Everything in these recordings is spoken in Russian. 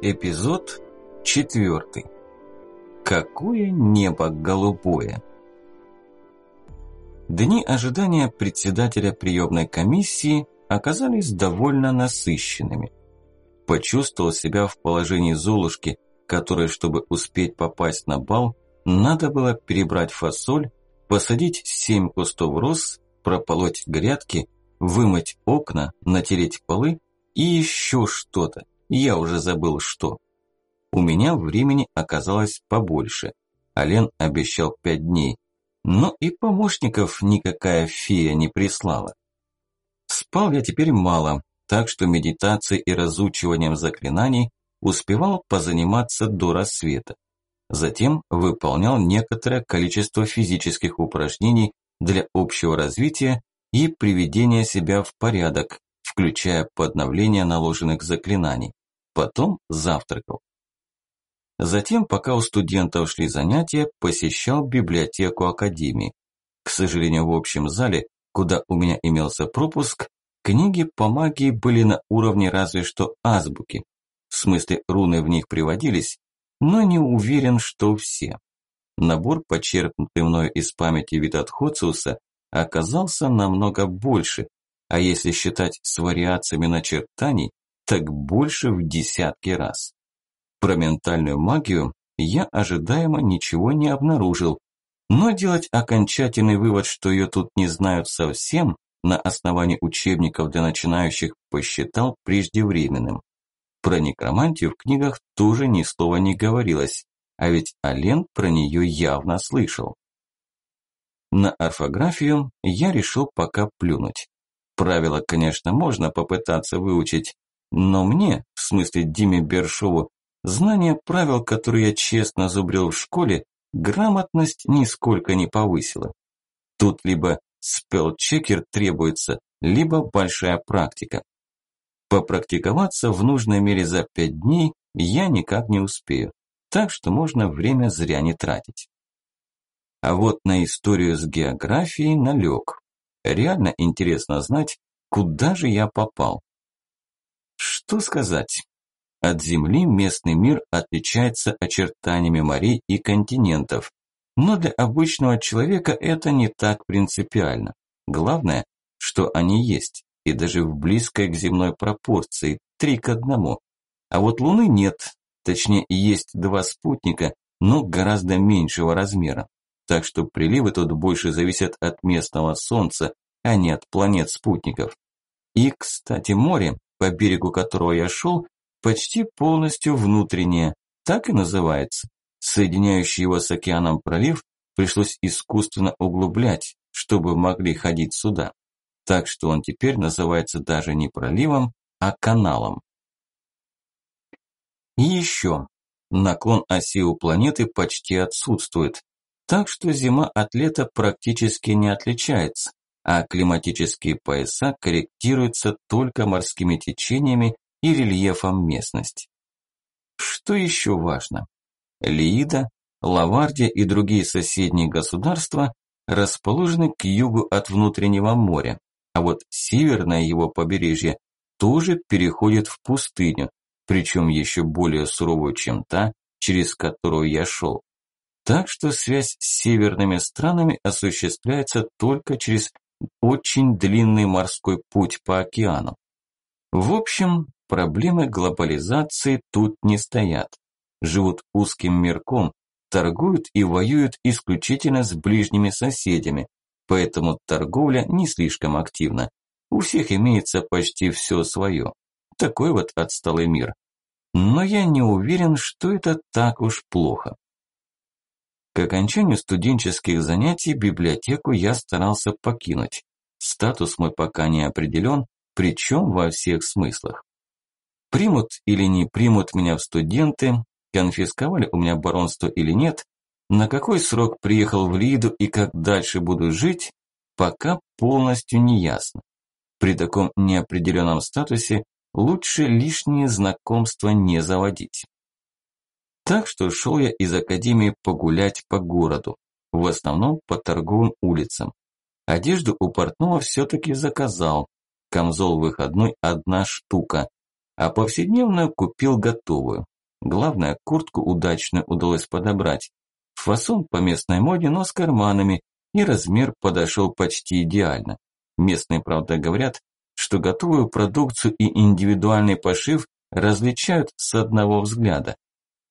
Эпизод четвертый. Какое небо голубое! Дни ожидания председателя приемной комиссии оказались довольно насыщенными. Почувствовал себя в положении Золушки, которой, чтобы успеть попасть на бал, надо было перебрать фасоль, посадить семь кустов роз, прополоть грядки, вымыть окна, натереть полы и еще что-то. Я уже забыл что. У меня времени оказалось побольше. Ален обещал пять дней. Но и помощников никакая фея не прислала. Спал я теперь мало, так что медитацией и разучиванием заклинаний успевал позаниматься до рассвета. Затем выполнял некоторое количество физических упражнений для общего развития и приведения себя в порядок, включая подновление наложенных заклинаний потом завтракал. Затем, пока у студентов шли занятия, посещал библиотеку академии. К сожалению, в общем зале, куда у меня имелся пропуск, книги по магии были на уровне разве что азбуки. В смысле, руны в них приводились, но не уверен, что все. Набор, почерпнутый мною из памяти Витатхоциуса, оказался намного больше, а если считать с вариациями начертаний, так больше в десятки раз. Про ментальную магию я ожидаемо ничего не обнаружил, но делать окончательный вывод, что ее тут не знают совсем, на основании учебников для начинающих посчитал преждевременным. Про некромантию в книгах тоже ни слова не говорилось, а ведь Ален про нее явно слышал. На орфографию я решил пока плюнуть. Правила, конечно, можно попытаться выучить, но мне, в смысле Диме Бершову, знание правил, которые я честно зубрил в школе, грамотность нисколько не повысила. Тут либо спелчекер требуется, либо большая практика. Попрактиковаться в нужной мере за пять дней я никак не успею, так что можно время зря не тратить. А вот на историю с географией налег. Реально интересно знать, куда же я попал. Что сказать? От Земли местный мир отличается очертаниями морей и континентов. Но для обычного человека это не так принципиально. Главное, что они есть, и даже в близкой к земной пропорции, три к одному. А вот Луны нет, точнее есть два спутника, но гораздо меньшего размера. Так что приливы тут больше зависят от местного Солнца, а не от планет-спутников. И, кстати, море, по берегу которого я шел, почти полностью внутреннее, так и называется. Соединяющий его с океаном пролив пришлось искусственно углублять, чтобы могли ходить сюда. Так что он теперь называется даже не проливом, а каналом. И еще, наклон оси у планеты почти отсутствует, так что зима от лета практически не отличается а климатические пояса корректируются только морскими течениями и рельефом местности. Что еще важно? Лиида, Лавардия и другие соседние государства расположены к югу от внутреннего моря, а вот северное его побережье тоже переходит в пустыню, причем еще более суровую, чем та, через которую я шел. Так что связь с северными странами осуществляется только через очень длинный морской путь по океану. В общем, проблемы глобализации тут не стоят. Живут узким мирком, торгуют и воюют исключительно с ближними соседями, поэтому торговля не слишком активна. У всех имеется почти все свое. Такой вот отсталый мир. Но я не уверен, что это так уж плохо. К окончанию студенческих занятий библиотеку я старался покинуть. Статус мой пока не определен, причем во всех смыслах. Примут или не примут меня в студенты, конфисковали у меня баронство или нет, на какой срок приехал в Лиду и как дальше буду жить, пока полностью не ясно. При таком неопределенном статусе лучше лишние знакомства не заводить. Так что шел я из академии погулять по городу, в основном по торговым улицам. Одежду у портного все-таки заказал. Камзол выходной одна штука. а повседневную купил готовую. Главное, куртку удачную удалось подобрать. Фасон по местной моде, но с карманами, и размер подошел почти идеально. Местные, правда, говорят, что готовую продукцию и индивидуальный пошив различают с одного взгляда.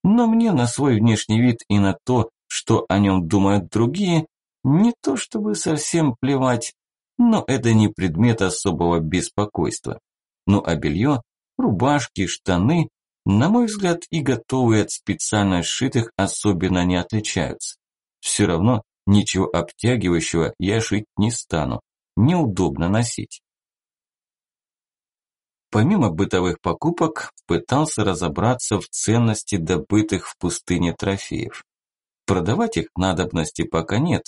Но мне на свой внешний вид и на то, что о нем думают другие, не то чтобы совсем плевать, но это не предмет особого беспокойства. Ну а белье, рубашки, штаны, на мой взгляд, и готовые от специально сшитых особенно не отличаются. Все равно ничего обтягивающего я шить не стану, неудобно носить. Помимо бытовых покупок, пытался разобраться в ценности добытых в пустыне трофеев. Продавать их надобности пока нет.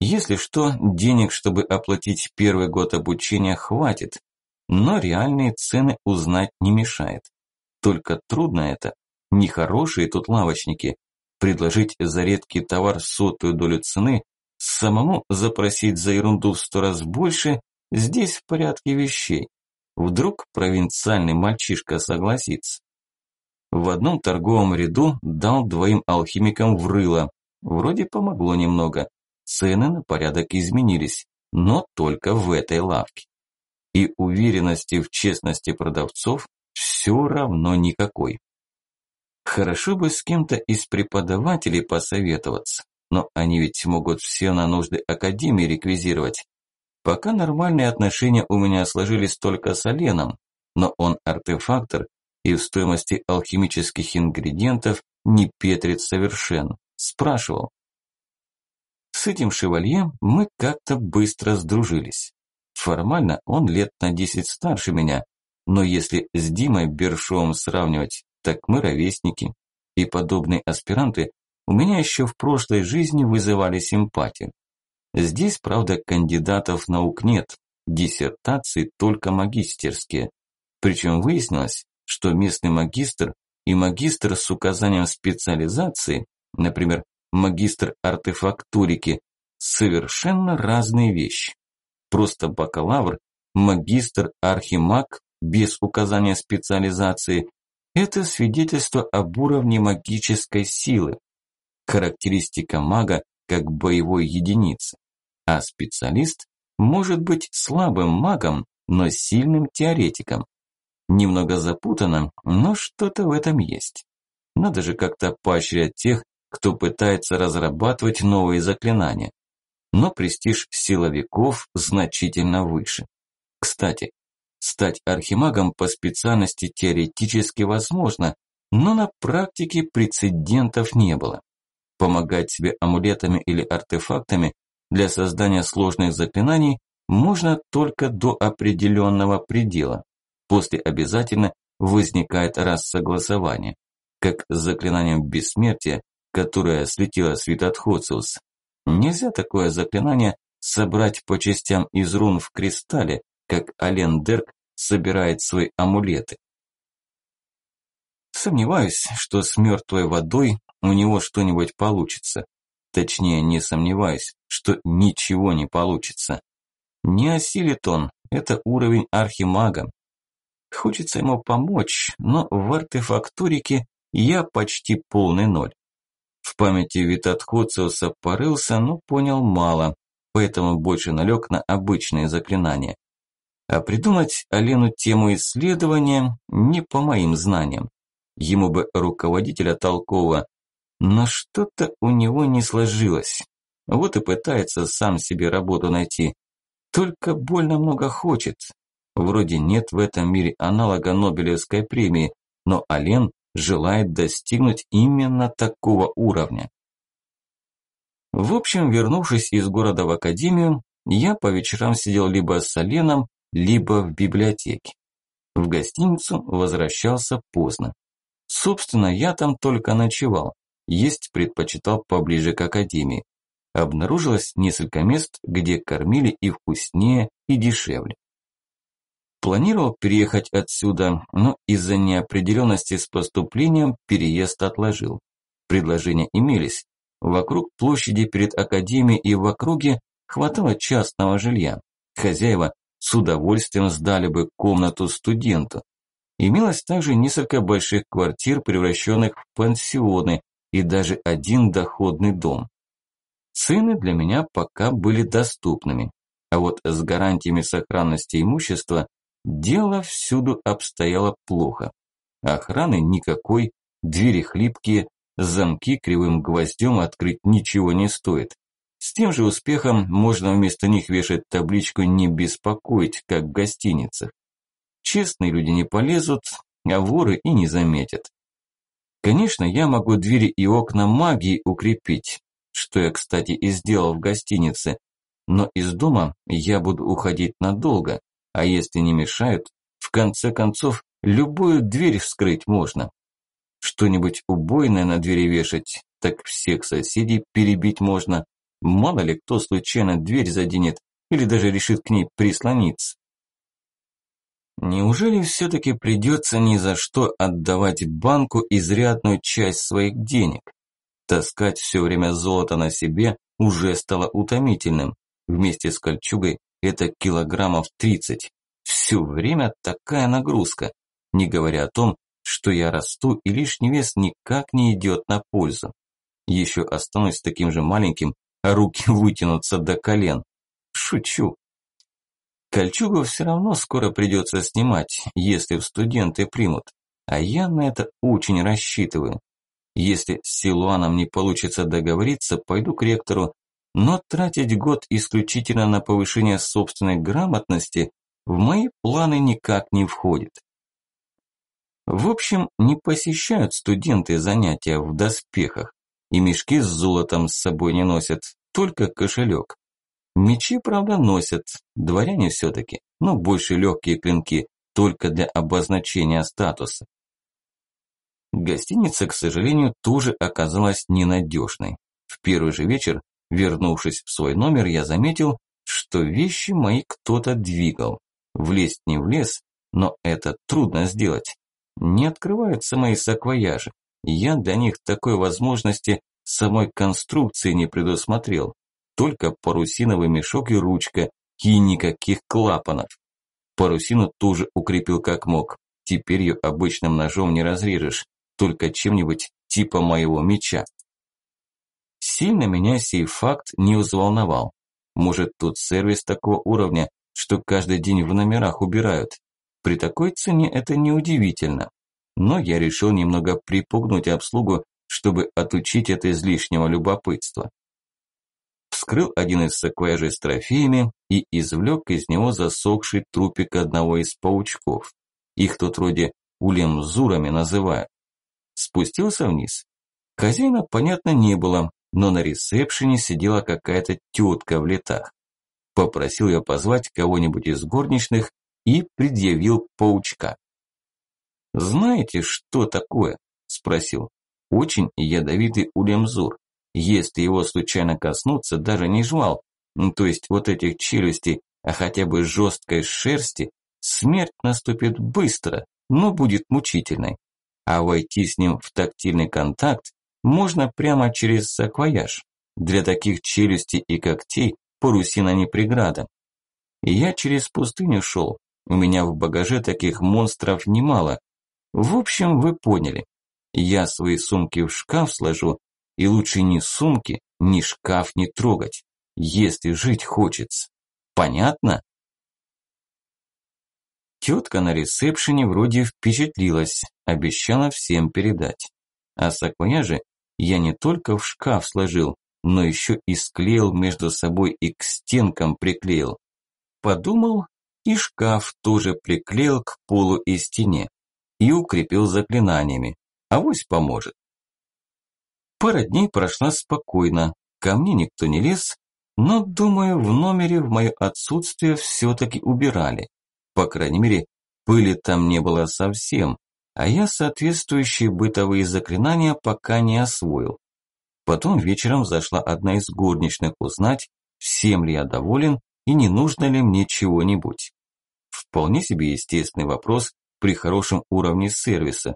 Если что, денег, чтобы оплатить первый год обучения, хватит, но реальные цены узнать не мешает. Только трудно это. Нехорошие тут лавочники. Предложить за редкий товар сотую долю цены, самому запросить за ерунду в сто раз больше, здесь в порядке вещей. Вдруг провинциальный мальчишка согласится. В одном торговом ряду дал двоим алхимикам в рыло. Вроде помогло немного. Цены на порядок изменились, но только в этой лавке. И уверенности в честности продавцов все равно никакой. Хорошо бы с кем-то из преподавателей посоветоваться, но они ведь могут все на нужды Академии реквизировать. Пока нормальные отношения у меня сложились только с Оленом, но он артефактор и в стоимости алхимических ингредиентов не петрит совершенно. Спрашивал. С этим шевалье мы как-то быстро сдружились. Формально он лет на 10 старше меня, но если с Димой Бершовым сравнивать, так мы ровесники. И подобные аспиранты у меня еще в прошлой жизни вызывали симпатию. Здесь, правда, кандидатов наук нет, диссертации только магистерские. Причем выяснилось, что местный магистр и магистр с указанием специализации, например, магистр артефактурики, совершенно разные вещи. Просто бакалавр, магистр, архимаг без указания специализации – это свидетельство об уровне магической силы, характеристика мага как боевой единицы а специалист может быть слабым магом, но сильным теоретиком. Немного запутанно, но что-то в этом есть. Надо же как-то поощрять тех, кто пытается разрабатывать новые заклинания. Но престиж силовиков значительно выше. Кстати, стать архимагом по специальности теоретически возможно, но на практике прецедентов не было. Помогать себе амулетами или артефактами для создания сложных заклинаний можно только до определенного предела. После обязательно возникает рассогласование, как с заклинанием бессмертия, которое слетело с Витатхоциус. Нельзя такое заклинание собрать по частям из рун в кристалле, как Ален Дерк собирает свои амулеты. Сомневаюсь, что с мертвой водой у него что-нибудь получится. Точнее, не сомневаюсь, что ничего не получится. Не осилит он, это уровень архимага. Хочется ему помочь, но в артефактурике я почти полный ноль. В памяти Витатхоциуса порылся, но понял мало, поэтому больше налег на обычные заклинания. А придумать Алену тему исследования не по моим знаниям. Ему бы руководителя толкового, но что-то у него не сложилось. Вот и пытается сам себе работу найти. Только больно много хочет. Вроде нет в этом мире аналога Нобелевской премии, но Ален желает достигнуть именно такого уровня. В общем, вернувшись из города в академию, я по вечерам сидел либо с Оленом, либо в библиотеке. В гостиницу возвращался поздно. Собственно, я там только ночевал есть предпочитал поближе к академии. Обнаружилось несколько мест, где кормили и вкуснее, и дешевле. Планировал переехать отсюда, но из-за неопределенности с поступлением переезд отложил. Предложения имелись. Вокруг площади перед академией и в округе хватало частного жилья. Хозяева с удовольствием сдали бы комнату студенту. Имелось также несколько больших квартир, превращенных в пансионы, и даже один доходный дом. Цены для меня пока были доступными, а вот с гарантиями сохранности имущества дело всюду обстояло плохо. Охраны никакой, двери хлипкие, замки кривым гвоздем открыть ничего не стоит. С тем же успехом можно вместо них вешать табличку «Не беспокоить», как в гостиницах. Честные люди не полезут, а воры и не заметят. Конечно, я могу двери и окна магии укрепить, что я, кстати, и сделал в гостинице, но из дома я буду уходить надолго, а если не мешают, в конце концов, любую дверь вскрыть можно. Что-нибудь убойное на двери вешать, так всех соседей перебить можно. Мало ли кто случайно дверь заденет или даже решит к ней прислониться. Неужели все-таки придется ни за что отдавать банку изрядную часть своих денег? Таскать все время золото на себе уже стало утомительным. Вместе с кольчугой это килограммов 30. Все время такая нагрузка, не говоря о том, что я расту и лишний вес никак не идет на пользу. Еще останусь таким же маленьким, а руки вытянутся до колен. Шучу. Кольчугу все равно скоро придется снимать, если в студенты примут. А я на это очень рассчитываю. Если с Силуаном не получится договориться, пойду к ректору, но тратить год исключительно на повышение собственной грамотности в мои планы никак не входит. В общем, не посещают студенты занятия в доспехах, и мешки с золотом с собой не носят, только кошелек. Мечи, правда, носят, дворяне все-таки, но больше легкие клинки, только для обозначения статуса. Гостиница, к сожалению, тоже оказалась ненадежной. В первый же вечер, вернувшись в свой номер, я заметил, что вещи мои кто-то двигал. Влезть не влез, но это трудно сделать. Не открываются мои саквояжи. Я для них такой возможности самой конструкции не предусмотрел. Только парусиновый мешок и ручка, и никаких клапанов. Парусину тоже укрепил как мог. Теперь ее обычным ножом не разрежешь, только чем-нибудь типа моего меча. Сильно меня сей факт не взволновал. Может, тут сервис такого уровня, что каждый день в номерах убирают. При такой цене это неудивительно. Но я решил немного припугнуть обслугу, чтобы отучить от излишнего любопытства. Вскрыл один из саквояжей с трофеями и извлек из него засохший трупик одного из паучков. Их тут вроде улемзурами называют. Спустился вниз. Хозяина, понятно, не было, но на ресепшене сидела какая-то тетка в летах. Попросил я позвать кого-нибудь из горничных и предъявил паучка. «Знаете, что такое?» – спросил. «Очень ядовитый улемзур. Если его случайно коснуться, даже не жвал, то есть вот этих челюстей, а хотя бы жесткой шерсти, смерть наступит быстро, но будет мучительной. А войти с ним в тактильный контакт можно прямо через саквояж. Для таких челюстей и когтей парусина не преграда. я через пустыню шел, у меня в багаже таких монстров немало, в общем, вы поняли. Я свои сумки в шкаф сложу, и лучше ни сумки, ни шкаф не трогать, если жить хочется. Понятно? Тетка на ресепшене вроде впечатлилась, обещала всем передать. А саквояжи я не только в шкаф сложил, но еще и склеил между собой и к стенкам приклеил. Подумал, и шкаф тоже приклеил к полу и стене и укрепил заклинаниями. Авось поможет. Пара дней прошла спокойно, ко мне никто не лез, но, думаю, в номере в мое отсутствие все-таки убирали. По крайней мере, пыли там не было совсем, а я соответствующие бытовые заклинания пока не освоил. Потом вечером зашла одна из горничных узнать, всем ли я доволен и не нужно ли мне чего-нибудь. Вполне себе естественный вопрос, при хорошем уровне сервиса.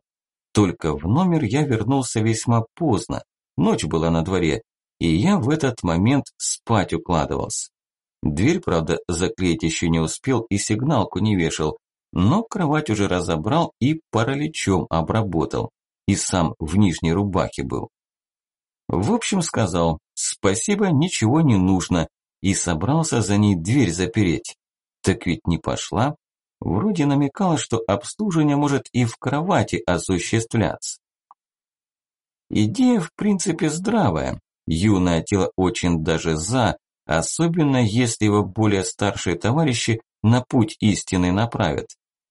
Только в номер я вернулся весьма поздно, ночь была на дворе, и я в этот момент спать укладывался. Дверь, правда, заклеить еще не успел и сигналку не вешал, но кровать уже разобрал и параличом обработал. И сам в нижней рубахе был. В общем, сказал, спасибо, ничего не нужно, и собрался за ней дверь запереть. Так ведь не пошла. Вроде намекала, что обслуживание может и в кровати осуществляться. Идея в принципе здравая. Юное тело очень даже за, особенно если его более старшие товарищи на путь истины направят.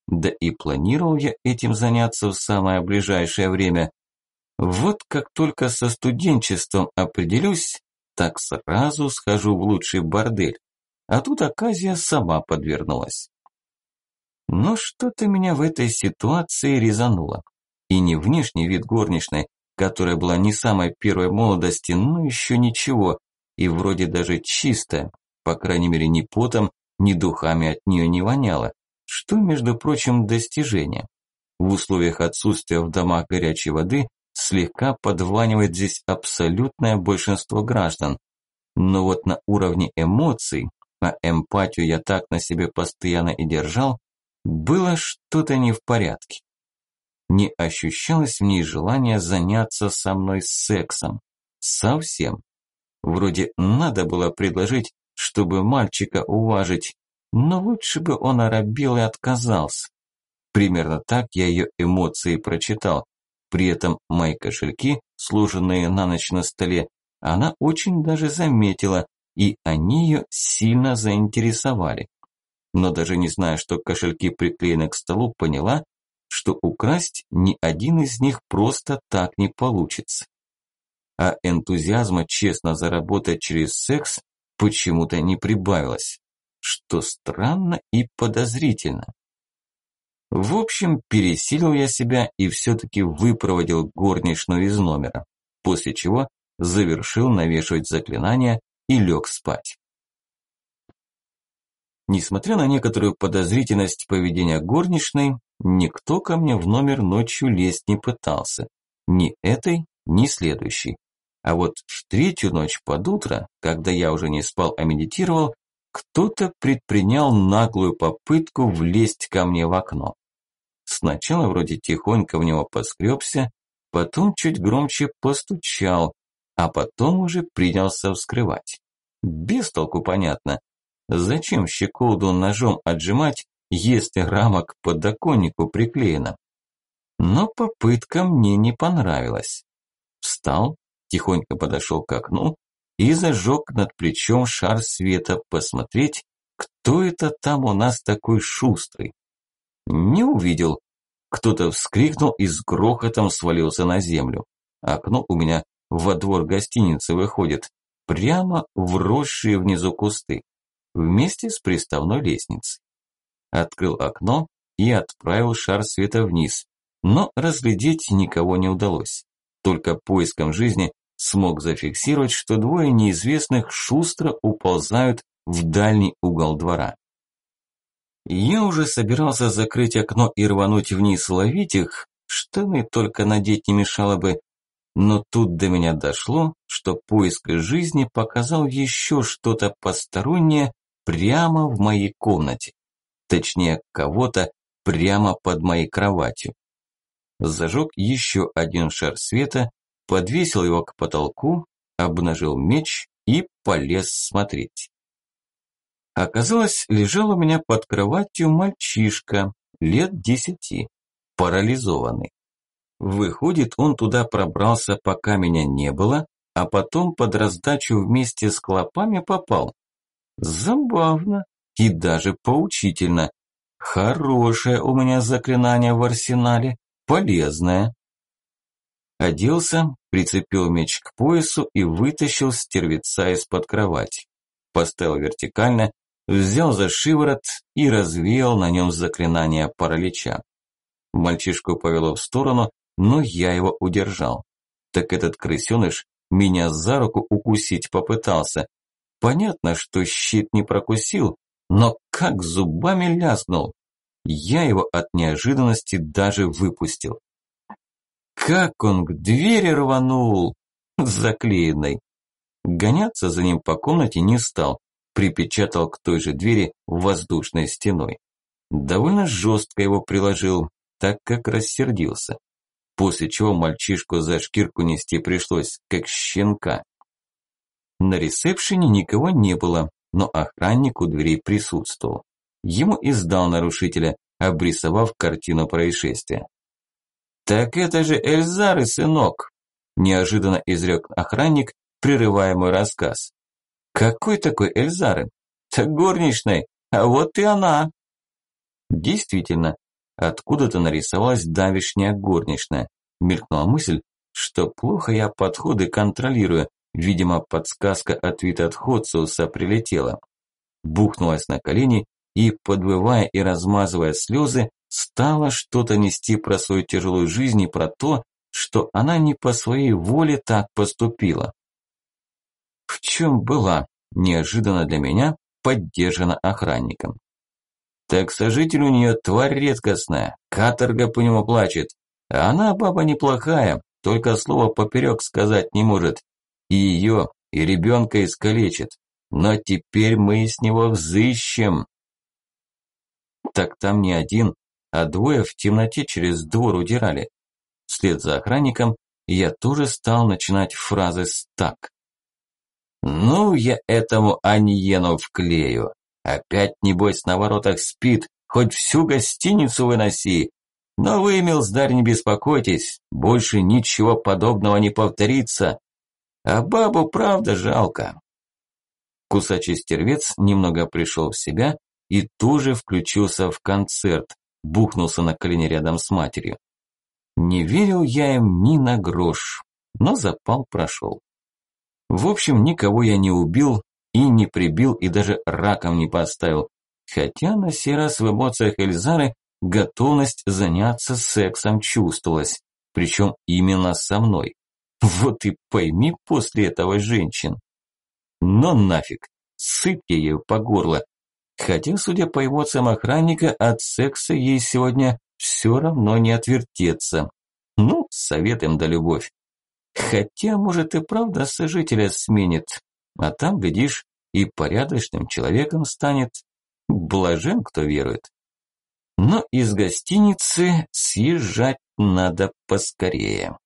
Да и планировал я этим заняться в самое ближайшее время. Вот как только со студенчеством определюсь, так сразу схожу в лучший бордель. А тут оказия сама подвернулась. Но что-то меня в этой ситуации резануло. И не внешний вид горничной, которая была не самой первой молодости, но еще ничего, и вроде даже чистая, по крайней мере ни потом, ни духами от нее не воняло, что, между прочим, достижение. В условиях отсутствия в домах горячей воды слегка подванивает здесь абсолютное большинство граждан. Но вот на уровне эмоций, а эмпатию я так на себе постоянно и держал, было что-то не в порядке. Не ощущалось в ней желания заняться со мной сексом. Совсем. Вроде надо было предложить, чтобы мальчика уважить, но лучше бы он оробел и отказался. Примерно так я ее эмоции прочитал. При этом мои кошельки, сложенные на ночь на столе, она очень даже заметила, и они ее сильно заинтересовали. Но даже не зная, что кошельки приклеены к столу, поняла, что украсть ни один из них просто так не получится. А энтузиазма честно заработать через секс почему-то не прибавилось, что странно и подозрительно. В общем, пересилил я себя и все-таки выпроводил горничную из номера, после чего завершил навешивать заклинание и лег спать. Несмотря на некоторую подозрительность поведения горничной, никто ко мне в номер ночью лезть не пытался. Ни этой, ни следующей. А вот в третью ночь под утро, когда я уже не спал, а медитировал, кто-то предпринял наглую попытку влезть ко мне в окно. Сначала вроде тихонько в него поскребся, потом чуть громче постучал, а потом уже принялся вскрывать. Без толку понятно. Зачем щеколду ножом отжимать, если рама к подоконнику приклеена? Но попытка мне не понравилась. Встал, тихонько подошел к окну и зажег над плечом шар света посмотреть, кто это там у нас такой шустрый. Не увидел. Кто-то вскрикнул и с грохотом свалился на землю. Окно у меня во двор гостиницы выходит, прямо вросшие внизу кусты, вместе с приставной лестницей. Открыл окно и отправил шар света вниз, но разглядеть никого не удалось. Только поиском жизни смог зафиксировать, что двое неизвестных шустро уползают в дальний угол двора. Я уже собирался закрыть окно и рвануть вниз ловить их, штаны только надеть не мешало бы, но тут до меня дошло, что поиск жизни показал еще что-то постороннее прямо в моей комнате. Точнее, кого-то прямо под моей кроватью. Зажег еще один шар света, подвесил его к потолку, обнажил меч и полез смотреть. Оказалось, лежал у меня под кроватью мальчишка, лет десяти, парализованный. Выходит, он туда пробрался, пока меня не было, а потом под раздачу вместе с клопами попал. Забавно и даже поучительно. Хорошее у меня заклинание в арсенале, полезное. Оделся, прицепил меч к поясу и вытащил стервеца из-под кровати. Поставил вертикально, взял за шиворот и развеял на нем заклинание паралича. Мальчишку повело в сторону, но я его удержал. Так этот крысеныш меня за руку укусить попытался. Понятно, что щит не прокусил, но как зубами лязгнул. Я его от неожиданности даже выпустил. Как он к двери рванул! Заклеенной. Гоняться за ним по комнате не стал, припечатал к той же двери воздушной стеной. Довольно жестко его приложил, так как рассердился. После чего мальчишку за шкирку нести пришлось, как щенка. На ресепшене никого не было, но охранник у дверей присутствовал. Ему издал нарушителя, обрисовав картину происшествия. «Так это же Эльзары, сынок!» – неожиданно изрек охранник, прерывая мой рассказ. «Какой такой Эльзары?» «Так горничной, а вот и она!» Действительно, откуда-то нарисовалась давишняя горничная. Мелькнула мысль, что плохо я подходы контролирую, видимо, подсказка от Вита Ходсуса прилетела. Бухнулась на колени и, подвывая и размазывая слезы, стала что-то нести про свою тяжелую жизнь и про то, что она не по своей воле так поступила. В чем была, неожиданно для меня, поддержана охранником. Так сожитель у нее тварь редкостная, каторга по нему плачет. А она баба неплохая, только слово поперек сказать не может. И ее, и ребенка искалечит. Но теперь мы с него взыщем. Так там не один, а двое в темноте через двор удирали. Вслед за охранником я тоже стал начинать фразы с «так». «Ну, я этому Аниену вклею. Опять, небось, на воротах спит, хоть всю гостиницу выноси. Но вы, милздарь, не беспокойтесь, больше ничего подобного не повторится. А бабу правда жалко». Кусачий стервец немного пришел в себя и тоже включился в концерт, бухнулся на колени рядом с матерью. Не верил я им ни на грош, но запал прошел. В общем, никого я не убил и не прибил и даже раком не поставил, хотя на сей раз в эмоциях Эльзары готовность заняться сексом чувствовалась, причем именно со мной. Вот и пойми после этого женщин. Но нафиг, сыпь я ее по горло. Хотя, судя по эмоциям охранника, от секса ей сегодня все равно не отвертеться. Ну, совет им да любовь. Хотя, может, и правда сожителя сменит. А там, глядишь, и порядочным человеком станет. Блажен, кто верует. Но из гостиницы съезжать надо поскорее.